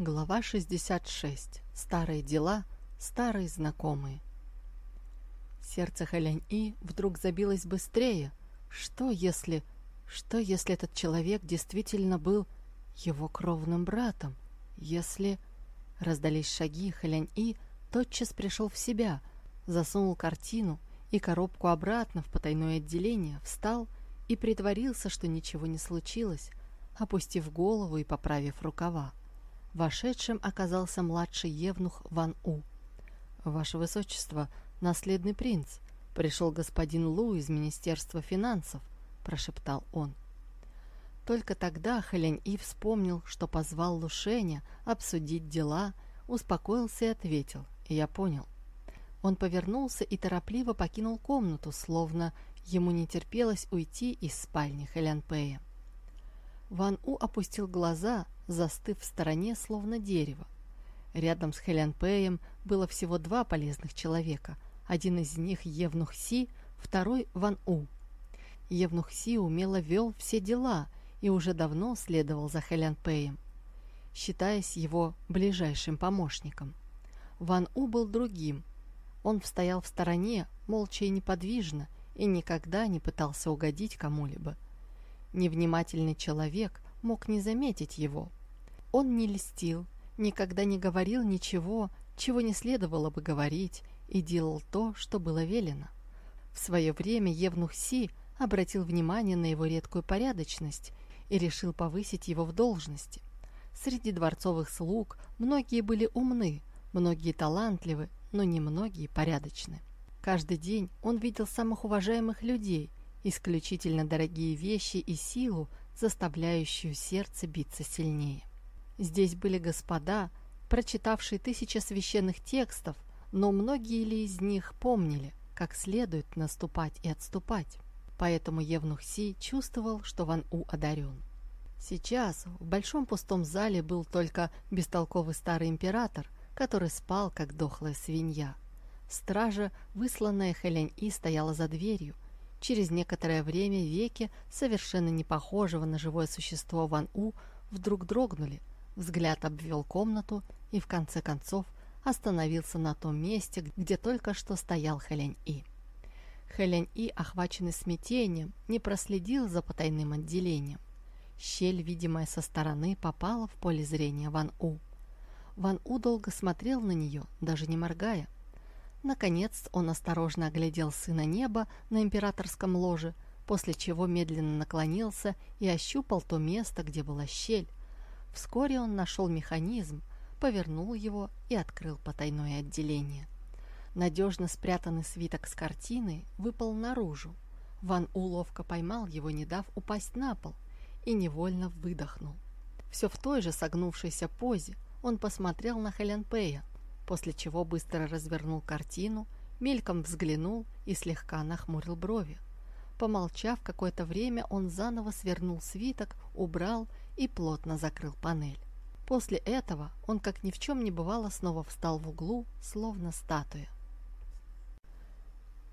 Глава 66. Старые дела, старые знакомые. Сердце Хэлянь-И вдруг забилось быстрее. Что если... Что если этот человек действительно был его кровным братом? Если... Раздались шаги, Хэлянь-И тотчас пришел в себя, засунул картину и коробку обратно в потайное отделение, встал и притворился, что ничего не случилось, опустив голову и поправив рукава. Вошедшим оказался младший евнух Ван У. «Ваше Высочество, наследный принц, пришел господин Лу из Министерства финансов», – прошептал он. Только тогда Хэлянь И вспомнил, что позвал Лушеня обсудить дела, успокоился и ответил «Я понял». Он повернулся и торопливо покинул комнату, словно ему не терпелось уйти из спальни Хэлян Пэя. Ван У опустил глаза, застыв в стороне, словно дерево. Рядом с Хэлян Пэем было всего два полезных человека. Один из них Евнух Си, второй Ван У. Евнух Си умело вел все дела и уже давно следовал за Хэлян Пэем, считаясь его ближайшим помощником. Ван У был другим. Он стоял в стороне, молча и неподвижно, и никогда не пытался угодить кому-либо – Невнимательный человек мог не заметить его. Он не льстил, никогда не говорил ничего, чего не следовало бы говорить, и делал то, что было велено. В свое время Евнух Си обратил внимание на его редкую порядочность и решил повысить его в должности. Среди дворцовых слуг многие были умны, многие талантливы, но немногие порядочны. Каждый день он видел самых уважаемых людей, исключительно дорогие вещи и силу, заставляющую сердце биться сильнее. Здесь были господа, прочитавшие тысячи священных текстов, но многие ли из них помнили, как следует наступать и отступать. Поэтому Евнух Си чувствовал, что Ван У одарен. Сейчас в большом пустом зале был только бестолковый старый император, который спал, как дохлая свинья. Стража, высланная Хэлянь И, стояла за дверью – Через некоторое время веки, совершенно не похожего на живое существо Ван У, вдруг дрогнули. Взгляд обвел комнату и, в конце концов, остановился на том месте, где только что стоял Хэлянь-И. Хэлянь-И, охваченный смятением, не проследил за потайным отделением. Щель, видимая со стороны, попала в поле зрения Ван У. Ван У долго смотрел на нее, даже не моргая. Наконец он осторожно оглядел сына неба на императорском ложе, после чего медленно наклонился и ощупал то место, где была щель. Вскоре он нашел механизм, повернул его и открыл потайное отделение. Надежно спрятанный свиток с картиной выпал наружу. Ван уловко поймал его, не дав упасть на пол, и невольно выдохнул. Все в той же согнувшейся позе он посмотрел на Хелен Пэя, после чего быстро развернул картину, мельком взглянул и слегка нахмурил брови. Помолчав какое-то время, он заново свернул свиток, убрал и плотно закрыл панель. После этого он, как ни в чем не бывало, снова встал в углу, словно статуя.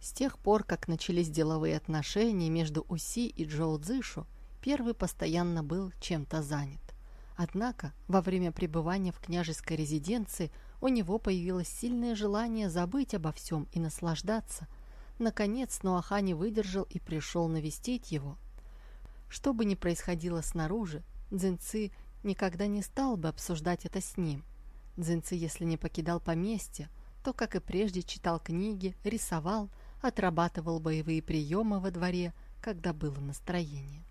С тех пор, как начались деловые отношения между Уси и Джоу Цзышу, первый постоянно был чем-то занят. Однако во время пребывания в княжеской резиденции у него появилось сильное желание забыть обо всем и наслаждаться. Наконец Нуаха не выдержал и пришел навестить его. Что бы ни происходило снаружи, Дзинцы никогда не стал бы обсуждать это с ним. Дзинцы, если не покидал поместье, то, как и прежде, читал книги, рисовал, отрабатывал боевые приемы во дворе, когда было настроение.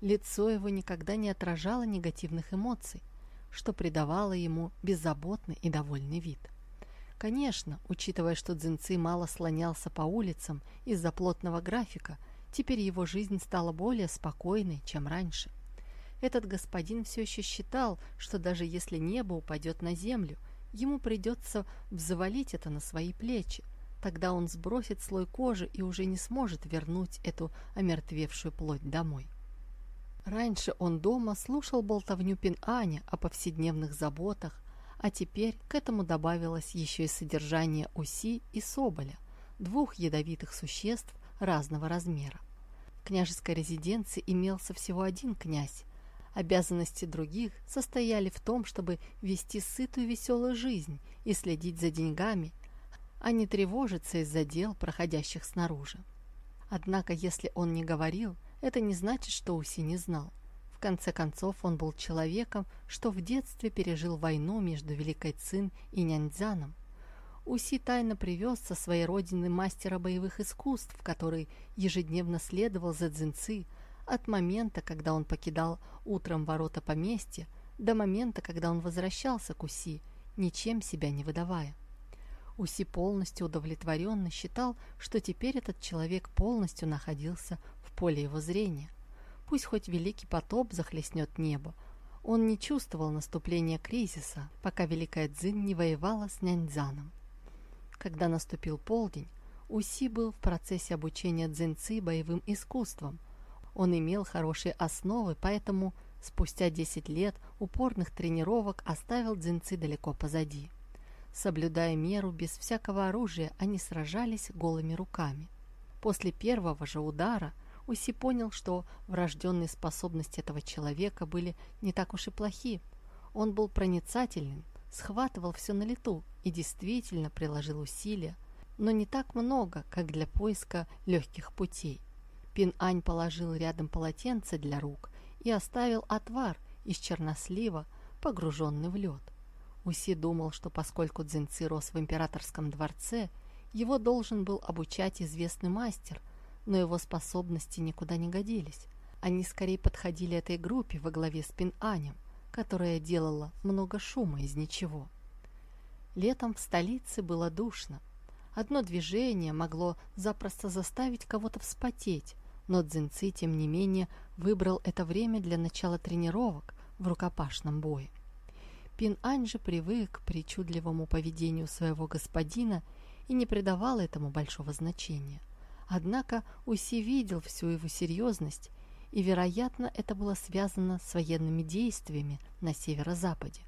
Лицо его никогда не отражало негативных эмоций, что придавало ему беззаботный и довольный вид. Конечно, учитывая, что Дзинцы мало слонялся по улицам из-за плотного графика, теперь его жизнь стала более спокойной, чем раньше. Этот господин все еще считал, что даже если небо упадет на землю, ему придется взвалить это на свои плечи. Тогда он сбросит слой кожи и уже не сможет вернуть эту омертвевшую плоть домой. Раньше он дома слушал болтовню Пин-Аня о повседневных заботах, а теперь к этому добавилось еще и содержание Уси и Соболя, двух ядовитых существ разного размера. В княжеской резиденции имелся всего один князь, Обязанности других состояли в том, чтобы вести сытую веселую жизнь и следить за деньгами, а не тревожиться из-за дел, проходящих снаружи. Однако, если он не говорил, это не значит, что Уси не знал. В конце концов, он был человеком, что в детстве пережил войну между Великой Цин и Няньцзяном. Уси тайно привез со своей родины мастера боевых искусств, который ежедневно следовал за Цзиньцы от момента, когда он покидал утром ворота поместья, до момента, когда он возвращался к Уси, ничем себя не выдавая. Уси полностью удовлетворенно считал, что теперь этот человек полностью находился в поле его зрения. Пусть хоть великий потоп захлестнет небо, он не чувствовал наступления кризиса, пока Великая Цзинь не воевала с Няньцзаном. Когда наступил полдень, Уси был в процессе обучения дзинцы боевым искусствам. Он имел хорошие основы, поэтому спустя 10 лет упорных тренировок оставил дзинцы далеко позади. Соблюдая меру, без всякого оружия, они сражались голыми руками. После первого же удара Уси понял, что врожденные способности этого человека были не так уж и плохи. Он был проницателен, схватывал все на лету и действительно приложил усилия, но не так много, как для поиска легких путей. Пин-Ань положил рядом полотенце для рук и оставил отвар из чернослива, погруженный в лед. Уси думал, что поскольку Цзиньци рос в императорском дворце, его должен был обучать известный мастер, но его способности никуда не годились. Они скорее подходили этой группе во главе с Пин-Анем которая делала много шума из ничего. Летом в столице было душно. Одно движение могло запросто заставить кого-то вспотеть, но Цзиньци, тем не менее, выбрал это время для начала тренировок в рукопашном бое. Пин Ань же привык к причудливому поведению своего господина и не придавал этому большого значения. Однако Уси видел всю его серьезность и, вероятно, это было связано с военными действиями на северо-западе.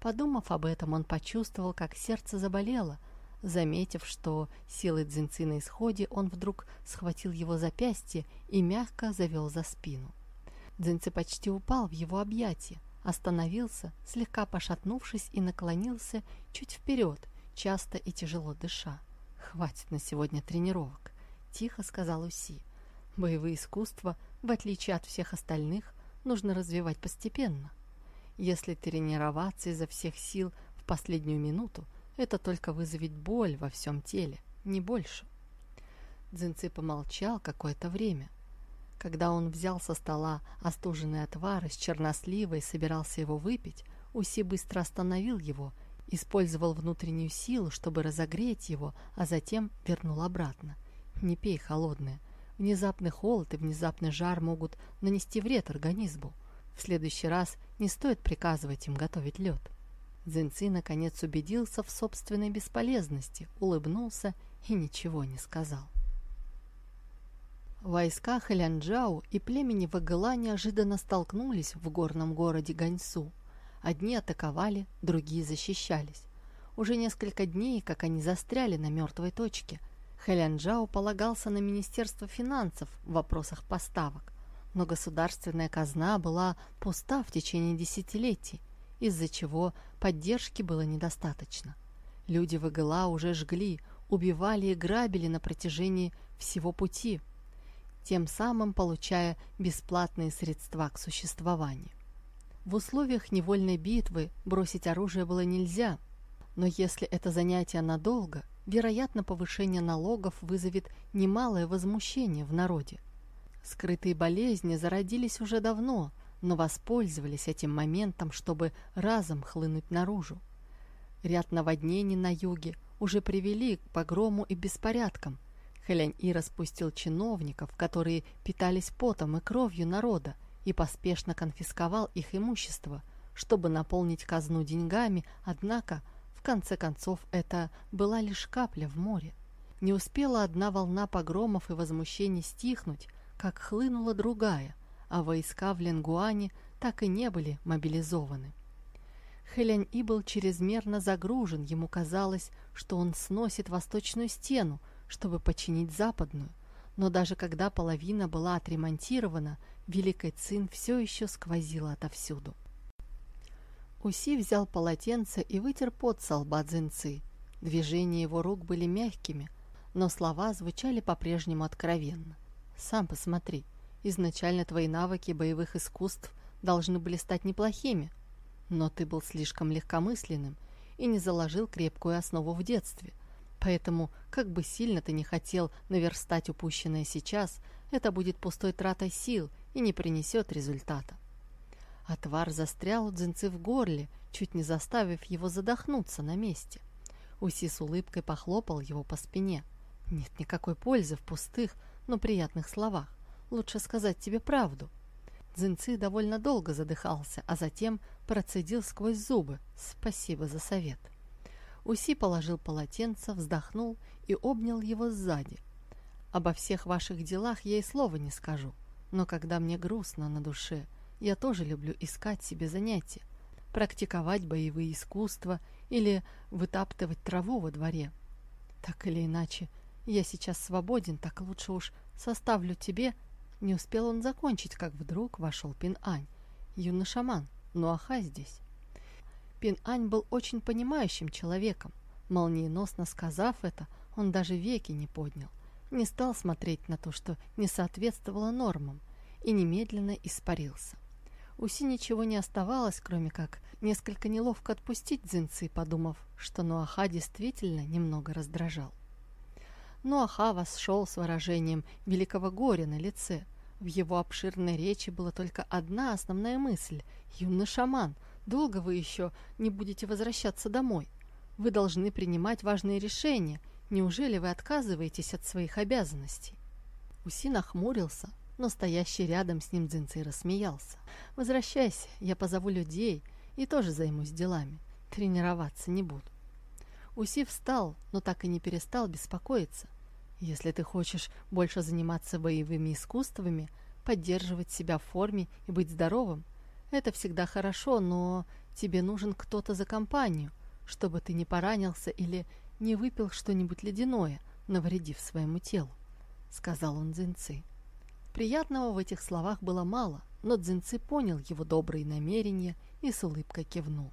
Подумав об этом, он почувствовал, как сердце заболело. Заметив, что силы дзинцы на исходе, он вдруг схватил его запястье и мягко завел за спину. Дзинцы почти упал в его объятия, остановился, слегка пошатнувшись и наклонился чуть вперед, часто и тяжело дыша. «Хватит на сегодня тренировок», — тихо сказал Уси. «Боевые искусства — в отличие от всех остальных, нужно развивать постепенно. Если тренироваться изо всех сил в последнюю минуту, это только вызовет боль во всем теле, не больше. Дзинцы помолчал какое-то время. Когда он взял со стола остуженный отвар из чернослива и собирался его выпить, Уси быстро остановил его, использовал внутреннюю силу, чтобы разогреть его, а затем вернул обратно. «Не пей холодное», Внезапный холод и внезапный жар могут нанести вред организму. В следующий раз не стоит приказывать им готовить лед. Цзиньци наконец убедился в собственной бесполезности, улыбнулся и ничего не сказал. Войска Хэлянджао и племени Вагыла неожиданно столкнулись в горном городе Ганьсу. Одни атаковали, другие защищались. Уже несколько дней, как они застряли на мертвой точке – Хэлянджао полагался на Министерство финансов в вопросах поставок, но государственная казна была пуста в течение десятилетий, из-за чего поддержки было недостаточно. Люди в ИГЛА уже жгли, убивали и грабили на протяжении всего пути, тем самым получая бесплатные средства к существованию. В условиях невольной битвы бросить оружие было нельзя, но если это занятие надолго, вероятно, повышение налогов вызовет немалое возмущение в народе. Скрытые болезни зародились уже давно, но воспользовались этим моментом, чтобы разом хлынуть наружу. Ряд наводнений на юге уже привели к погрому и беспорядкам. Хэлянь-И распустил чиновников, которые питались потом и кровью народа, и поспешно конфисковал их имущество, чтобы наполнить казну деньгами, однако – в конце концов, это была лишь капля в море. Не успела одна волна погромов и возмущений стихнуть, как хлынула другая, а войска в Ленгуане так и не были мобилизованы. Хэлянь-И был чрезмерно загружен, ему казалось, что он сносит восточную стену, чтобы починить западную, Но даже когда половина была отремонтирована, Великий Цин все еще сквозила отовсюду. Уси взял полотенце и вытер пот со лба Дзинцы. Движения его рук были мягкими, но слова звучали по-прежнему откровенно. «Сам посмотри, изначально твои навыки боевых искусств должны были стать неплохими, но ты был слишком легкомысленным и не заложил крепкую основу в детстве. Поэтому, как бы сильно ты не хотел наверстать упущенное сейчас, это будет пустой тратой сил и не принесет результата. Отвар застрял у дзинцы в горле, чуть не заставив его задохнуться на месте. Уси с улыбкой похлопал его по спине. Нет никакой пользы в пустых, но приятных словах. Лучше сказать тебе правду. Дзинцы довольно долго задыхался, а затем процедил сквозь зубы. Спасибо за совет. Уси положил полотенце, вздохнул и обнял его сзади. Обо всех ваших делах я и слова не скажу, но когда мне грустно на душе, я тоже люблю искать себе занятия, практиковать боевые искусства или вытаптывать траву во дворе. Так или иначе, я сейчас свободен, так лучше уж составлю тебе не успел он закончить, как вдруг вошел Пин-Ань, юный шаман, Нуаха здесь. Пин-Ань был очень понимающим человеком. Молниеносно сказав это, он даже веки не поднял, не стал смотреть на то, что не соответствовало нормам, и немедленно испарился. Уси ничего не оставалось, кроме как несколько неловко отпустить Дзинцы, подумав, что Нуаха действительно немного раздражал. Нуаха восшел с выражением великого горя на лице. В его обширной речи была только одна основная мысль. «Юный шаман, долго вы еще не будете возвращаться домой? Вы должны принимать важные решения. Неужели вы отказываетесь от своих обязанностей?» Уси нахмурился, но стоящий рядом с ним Дзинцей рассмеялся. «Возвращайся, я позову людей и тоже займусь делами. Тренироваться не буду». Уси встал, но так и не перестал беспокоиться. Если ты хочешь больше заниматься боевыми искусствами, поддерживать себя в форме и быть здоровым, это всегда хорошо, но тебе нужен кто-то за компанию, чтобы ты не поранился или не выпил что-нибудь ледяное, навредив своему телу, — сказал он Дзинцы. Приятного в этих словах было мало, но Дзинцы понял его добрые намерения и с улыбкой кивнул.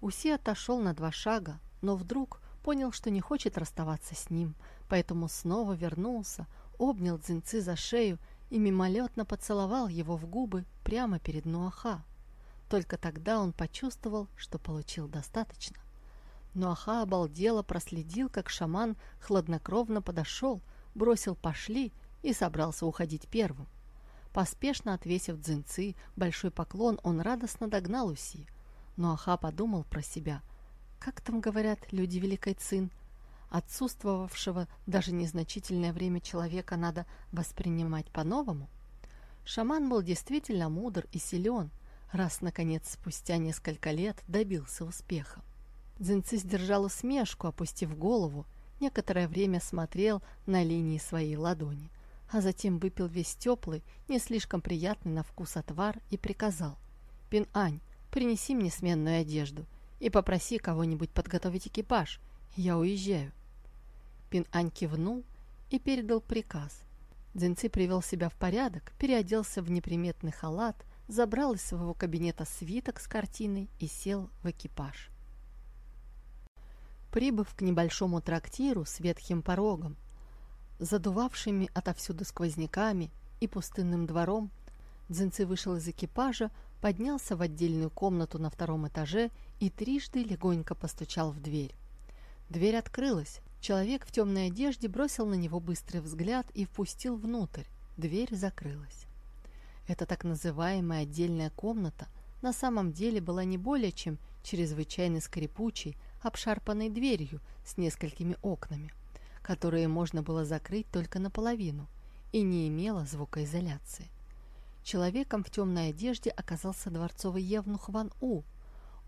Уси отошел на два шага, но вдруг понял, что не хочет расставаться с ним, поэтому снова вернулся, обнял Дзинцы за шею и мимолетно поцеловал его в губы прямо перед Нуаха. Только тогда он почувствовал, что получил достаточно. Нуаха обалдело проследил, как шаман хладнокровно подошел, бросил «пошли» и собрался уходить первым. Поспешно отвесив дзинцы большой поклон, он радостно догнал Уси. Нуаха подумал про себя – как там говорят люди Великой Цин, отсутствовавшего даже незначительное время человека надо воспринимать по-новому? Шаман был действительно мудр и силен, раз, наконец, спустя несколько лет добился успеха. Дзинци сдержал усмешку, опустив голову, некоторое время смотрел на линии своей ладони, а затем выпил весь теплый, не слишком приятный на вкус отвар и приказал. «Пин-Ань, принеси мне сменную одежду и попроси кого-нибудь подготовить экипаж. Я уезжаю». Пин-Ань кивнул и передал приказ. Дзинци привел себя в порядок, переоделся в неприметный халат, забрал из своего кабинета свиток с картиной и сел в экипаж. Прибыв к небольшому трактиру с ветхим порогом, задувавшими отовсюду сквозняками и пустынным двором, Дзинци вышел из экипажа, поднялся в отдельную комнату на втором этаже и трижды легонько постучал в дверь. Дверь открылась. Человек в темной одежде бросил на него быстрый взгляд и впустил внутрь. Дверь закрылась. Эта так называемая отдельная комната на самом деле была не более чем чрезвычайно скрипучей, обшарпанной дверью с несколькими окнами, которые можно было закрыть только наполовину, и не имела звукоизоляции. Человеком в темной одежде оказался дворцовый евнух Ван У.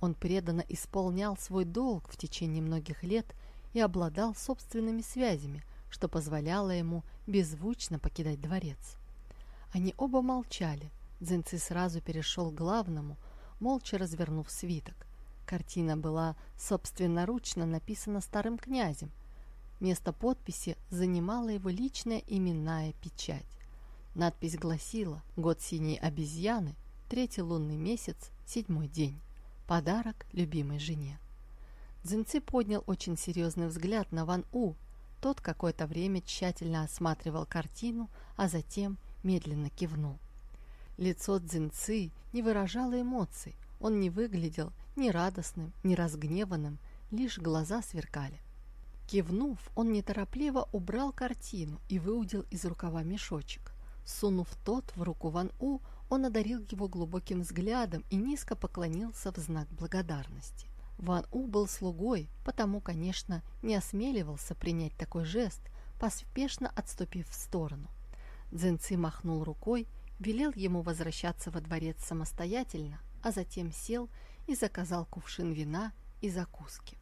Он преданно исполнял свой долг в течение многих лет и обладал собственными связями, что позволяло ему беззвучно покидать дворец. Они оба молчали. Дзинци сразу перешел к главному, молча развернув свиток. Картина была собственноручно написана старым князем. Место подписи занимала его личная именная печать. Надпись гласила «Год синей обезьяны, третий лунный месяц, седьмой день. Подарок любимой жене». Дзинцы поднял очень серьезный взгляд на Ван У. Тот какое-то время тщательно осматривал картину, а затем медленно кивнул. Лицо Дзинцы не выражало эмоций. Он не выглядел ни радостным, ни разгневанным, лишь глаза сверкали. Кивнув, он неторопливо убрал картину и выудил из рукава мешочек. Сунув тот в руку Ван У, он одарил его глубоким взглядом и низко поклонился в знак благодарности. Ван У был слугой, потому, конечно, не осмеливался принять такой жест, поспешно отступив в сторону. Дзенци махнул рукой, велел ему возвращаться во дворец самостоятельно, а затем сел и заказал кувшин вина и закуски.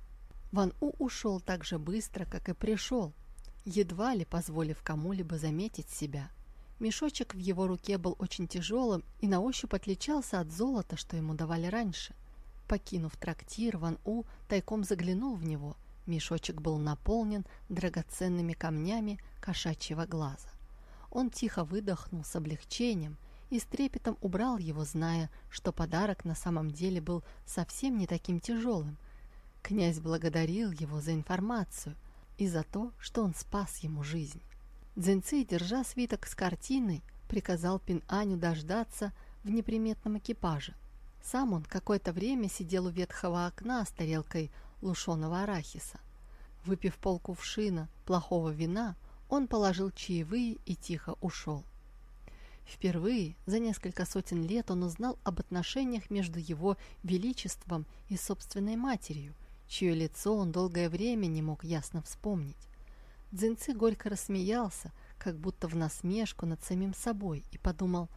Ван У ушел так же быстро, как и пришел, едва ли позволив кому-либо заметить себя. Мешочек в его руке был очень тяжелым и на ощупь отличался от золота, что ему давали раньше. Покинув трактир, Ван У тайком заглянул в него. Мешочек был наполнен драгоценными камнями кошачьего глаза. Он тихо выдохнул с облегчением и с трепетом убрал его, зная, что подарок на самом деле был совсем не таким тяжелым, Князь благодарил его за информацию и за то, что он спас ему жизнь. Дзинци, держа свиток с картиной, приказал Пин-Аню дождаться в неприметном экипаже. Сам он какое-то время сидел у ветхого окна с тарелкой лушеного арахиса. Выпив полкувшина плохого вина, он положил чаевые и тихо ушел. Впервые за несколько сотен лет он узнал об отношениях между его величеством и собственной матерью, чье лицо он долгое время не мог ясно вспомнить. Дзинцы горько рассмеялся, как будто в насмешку над самим собой, и подумал,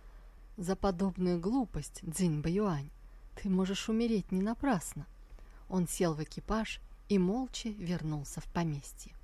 «За подобную глупость, Дзинь Баюань, ты можешь умереть не напрасно». Он сел в экипаж и молча вернулся в поместье.